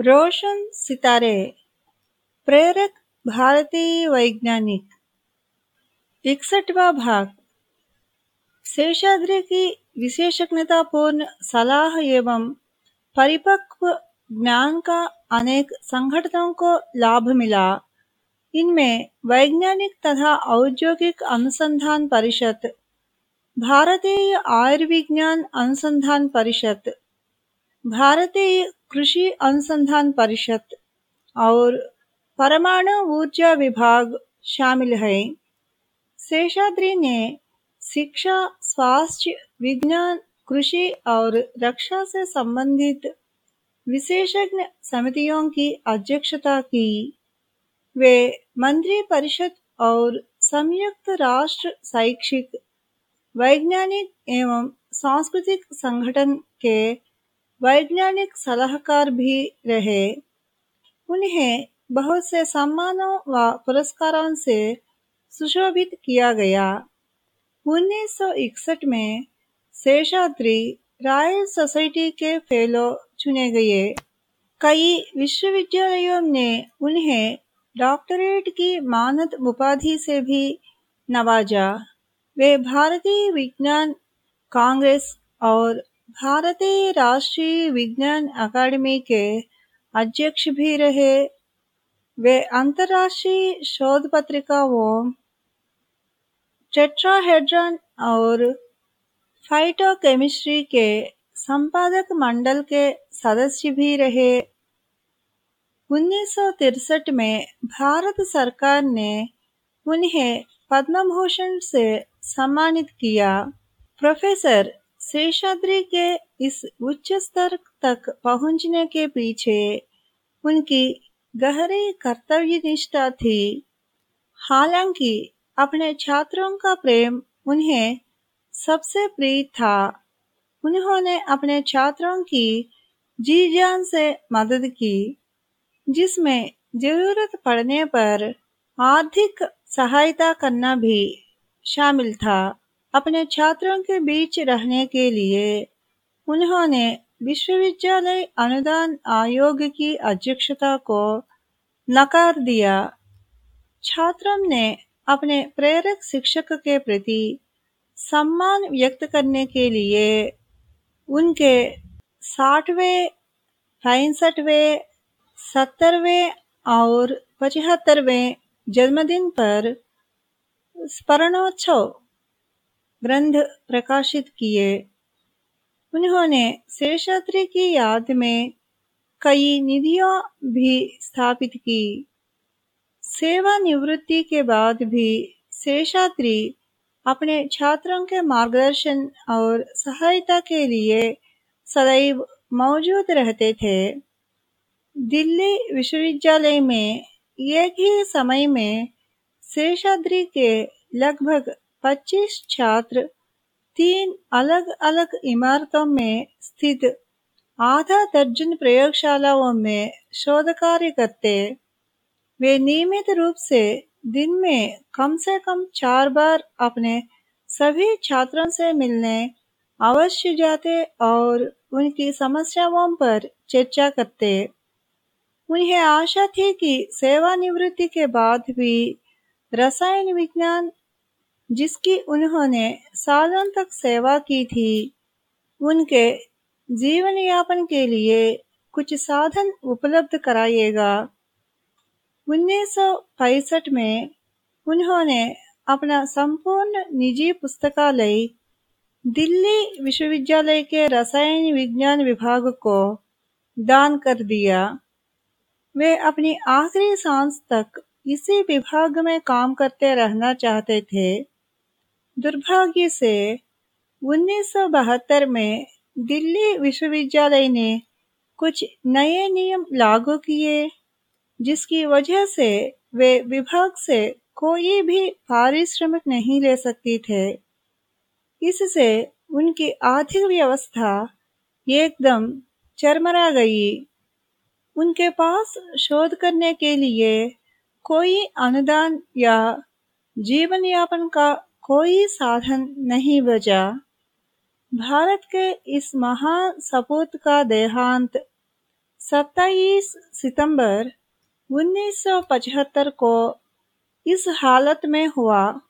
रोशन सितारे, प्रेरक भारतीय वैज्ञानिक। इकसठवा भाग। शेषाद्रि की विशेषज्ञतापूर्ण सलाह एवं परिपक्व ज्ञान का अनेक संगठनों को लाभ मिला। इनमें वैज्ञानिक तथा औद्योगिक अनुसंधान परिषद, भारतीय आयुर्विज्ञान अनुसंधान परिषद भारतीय कृषि अनुसंधान परिषद और परमाणु ऊर्जा विभाग शामिल है। शेषाद्री ने शिक्षा, स्वास्थ्य, विज्ञान, कृषि और रक्षा से संबंधित विशेषज्ञ समितियों की अध्यक्षता की। वे मंत्री परिषद और संयुक्त राष्ट्र शैक्षिक, वैज्ञानिक एवं सांस्कृतिक संगठन के वैज्ञानिक सलाहकार भी रहे। उन्हें बहुत से सम्मानों व पुरस्कारों से सुशोभित किया गया। 1961 में शेषाद्री रॉयल सोसाइटी के फेलो चुने गए। कई विश्वविद्यालयों ने उन्हें डॉक्टरेट की मानद उपाधि से भी नवाजा। वे भारतीय विज्ञान कांग्रेस और भारतीय राष्ट्रीय विज्ञान अकादमी के अध्यक्ष भी रहे वे अंतर्राष्ट्रीय शोध पत्रिकाओं टेट्राहेड्रॉन और फाइटोकेमिस्ट्री के संपादक मंडल के सदस्य भी रहे उन्नीस में भारत सरकार ने उन्हें पद्म भूषण से सम्मानित किया। प्रोफेसर शेषाद्रि के इस उच्च स्तर तक पहुँचने के पीछे उनकी गहरी कर्तव्य निष्ठा थी। हालाँकि अपने छात्रों का प्रेम उन्हें सबसे प्रिय था। उन्होंने अपने छात्रों की जी जान से मदद की, जिसमें ज़रूरत पड़ने पर आर्थिक सहायता करना भी शामिल था। अपने छात्रों के बीच रहने के लिए, उन्होंने विश्वविद्यालय अनुदान आयोग की अध्यक्षता को नकार दिया। छात्रों ने अपने प्रेरक शिक्षक के प्रति सम्मान व्यक्त करने के लिए उनके साठवें, पैंसठवें, सत्तरवें और पचहत्तरवें जन्मदिन पर स्मरणोत्सव ग्रंथ प्रकाशित किए। उन्होंने शेषाद्रि की याद में कई निधियों भी स्थापित की। सेवानिवृत्ति के बाद भी शेषाद्रि अपने छात्रों के मार्गदर्शन और सहायता के लिए सदैव मौजूद रहते थे। दिल्ली विश्वविद्यालय में एक ही समय में शेषाद्री के लगभग 25 छात्र तीन अलग-अलग इमारतों में स्थित आधा दर्जन प्रयोगशालाओं में शोध कार्य करते। वे नियमित रूप से दिन में कम से कम चार बार अपने सभी छात्रों से मिलने अवश्य जाते और उनकी समस्याओं पर चर्चा करते। उन्हें आशा थी कि सेवानिवृत्ति के बाद भी रसायन विज्ञान जिसकी उन्होंने सालों तक सेवा की थी, उनके जीवन यापन के लिए कुछ साधन उपलब्ध कराइएगा। उन्नीस में उन्होंने अपना संपूर्ण निजी पुस्तकालय दिल्ली विश्वविद्यालय के रसायन विज्ञान विभाग को दान कर दिया। वे अपनी आखिरी सांस तक इसी विभाग में काम करते रहना चाहते थे। दुर्भाग्य से 1972 में दिल्ली विश्वविद्यालय ने कुछ नए नियम लागू किए, जिसकी वजह से वे विभाग से कोई भी पारिश्रमिक नहीं ले सकती थे। इससे उनकी आर्थिक व्यवस्था एकदम चरमरा गई। उनके पास शोध करने के लिए कोई अनुदान या जीवन यापन का कोई साधन नहीं बचा। भारत के इस महान सपूत का देहांत 27 सितंबर 1975 को इस हालत में हुआ।